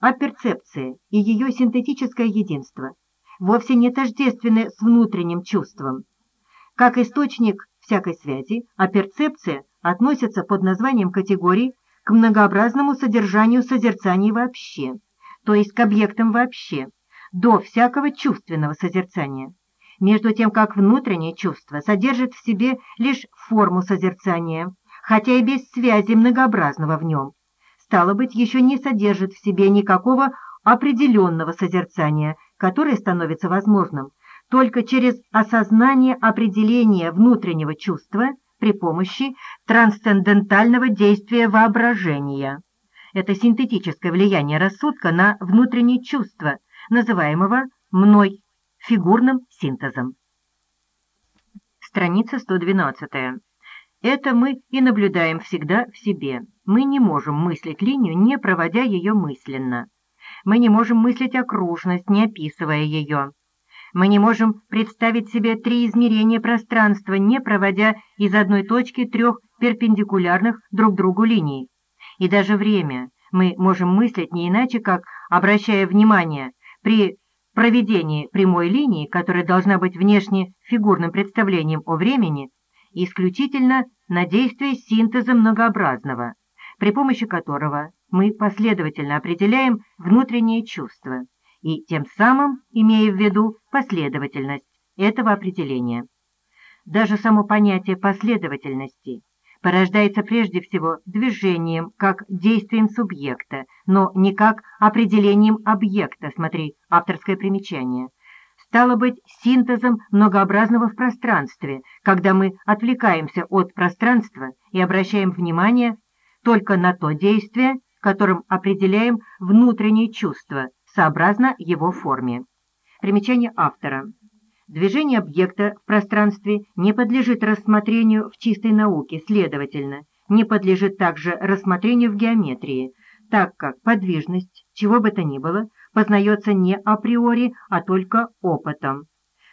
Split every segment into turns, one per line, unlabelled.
а перцепция и ее синтетическое единство вовсе не тождественны с внутренним чувством. Как источник всякой связи, а перцепция относится под названием категории к многообразному содержанию созерцаний вообще, то есть к объектам вообще, до всякого чувственного созерцания. Между тем, как внутреннее чувство содержит в себе лишь форму созерцания, хотя и без связи многообразного в нем, стало быть, еще не содержит в себе никакого определенного созерцания, которое становится возможным только через осознание определения внутреннего чувства при помощи трансцендентального действия воображения. Это синтетическое влияние рассудка на внутреннее чувство, называемого мной фигурным синтезом. Страница 112. Это мы и наблюдаем всегда в себе. Мы не можем мыслить линию, не проводя ее мысленно. Мы не можем мыслить окружность, не описывая ее. Мы не можем представить себе три измерения пространства, не проводя из одной точки трех перпендикулярных друг другу линий. И даже время мы можем мыслить не иначе, как обращая внимание при проведении прямой линии, которая должна быть внешне фигурным представлением о времени, исключительно на действие синтеза многообразного, при помощи которого мы последовательно определяем внутренние чувства и тем самым имея в виду последовательность этого определения. Даже само понятие последовательности порождается прежде всего движением как действием субъекта, но не как определением объекта, смотри, авторское примечание. Стало быть, синтезом многообразного в пространстве, когда мы отвлекаемся от пространства и обращаем внимание только на то действие, которым определяем внутренние чувства, сообразно его форме. Примечание автора. Движение объекта в пространстве не подлежит рассмотрению в чистой науке, следовательно, не подлежит также рассмотрению в геометрии, так как подвижность, чего бы то ни было, познается не априори, а только опытом.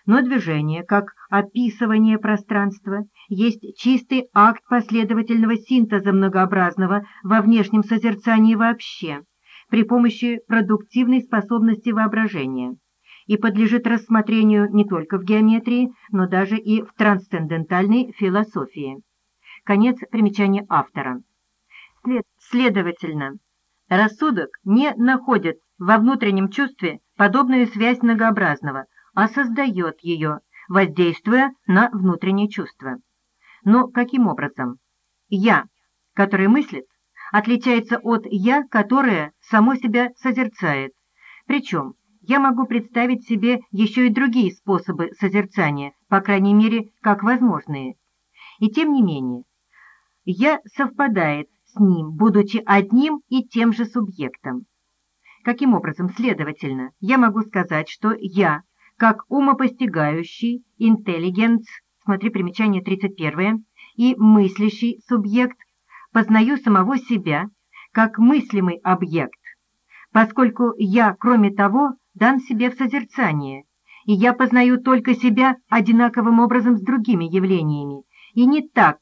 Но движение, как описывание пространства, есть чистый акт последовательного синтеза многообразного во внешнем созерцании вообще, при помощи продуктивной способности воображения и подлежит рассмотрению не только в геометрии, но даже и в трансцендентальной философии. Конец примечания автора. След, следовательно, рассудок не находит во внутреннем чувстве подобную связь многообразного, а создает ее, воздействуя на внутреннее чувство. Но каким образом? «Я», который мыслит, отличается от «я», которое само себя созерцает. Причем я могу представить себе еще и другие способы созерцания, по крайней мере, как возможные. И тем не менее, я совпадает с ним, будучи одним и тем же субъектом. Каким образом, следовательно, я могу сказать, что я, как умопостигающий, интеллигенц, смотри примечание 31, и мыслящий субъект, познаю самого себя, как мыслимый объект, поскольку я, кроме того, дан себе в созерцание, и я познаю только себя одинаковым образом с другими явлениями, и не так,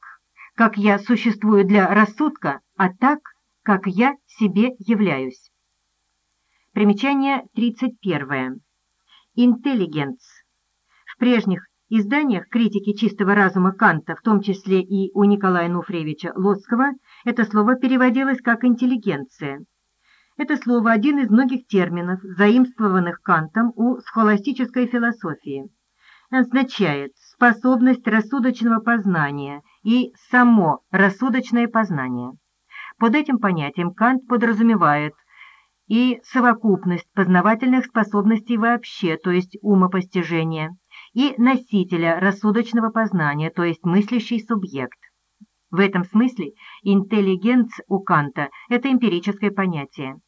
как я существую для рассудка, а так, как я себе являюсь. Примечание 31. Интеллигенц. В прежних изданиях критики чистого разума Канта, в том числе и у Николая Нуфревича Лоцкого, это слово переводилось как «интеллигенция». Это слово – один из многих терминов, заимствованных Кантом у схоластической философии. Означает способность рассудочного познания и само рассудочное познание. Под этим понятием Кант подразумевает и совокупность познавательных способностей вообще, то есть умопостижения, и носителя рассудочного познания, то есть мыслящий субъект. В этом смысле интеллигенц у Канта – это эмпирическое понятие.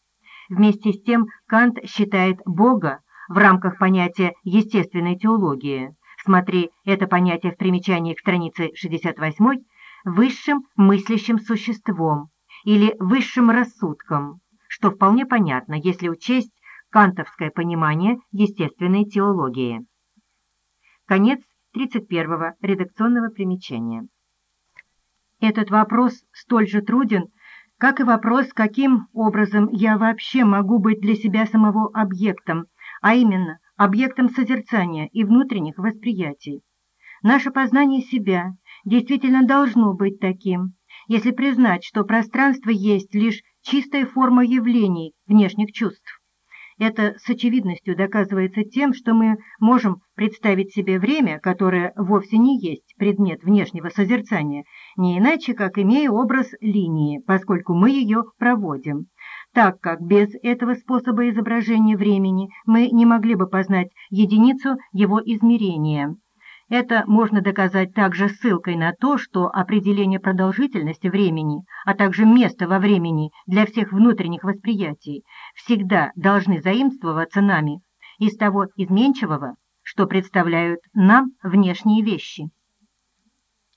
Вместе с тем Кант считает Бога в рамках понятия естественной теологии, смотри это понятие в примечании к странице 68, высшим мыслящим существом или высшим рассудком, что вполне понятно, если учесть кантовское понимание естественной теологии. Конец 31 редакционного примечания. Этот вопрос столь же труден, как и вопрос, каким образом я вообще могу быть для себя самого объектом, а именно объектом созерцания и внутренних восприятий. Наше познание себя действительно должно быть таким, если признать, что пространство есть лишь чистая форма явлений внешних чувств. Это с очевидностью доказывается тем, что мы можем представить себе время, которое вовсе не есть предмет внешнего созерцания, не иначе, как имея образ линии, поскольку мы ее проводим. Так как без этого способа изображения времени мы не могли бы познать единицу его измерения. Это можно доказать также ссылкой на то, что определение продолжительности времени, а также места во времени для всех внутренних восприятий всегда должны заимствоваться нами из того изменчивого, что представляют нам внешние вещи.